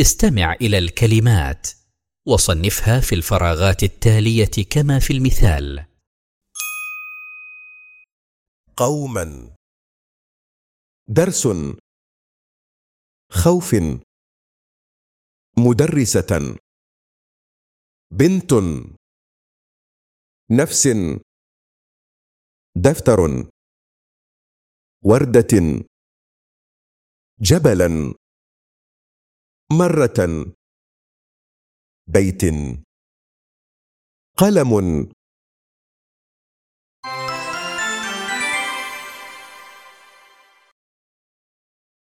استمع إلى الكلمات. وصنفها في الفراغات التالية كما في المثال. قوما. درس. خوف. مدرسة. بنت. نفس. دفتر. وردة. جبلا. مرة. بيت. قلم.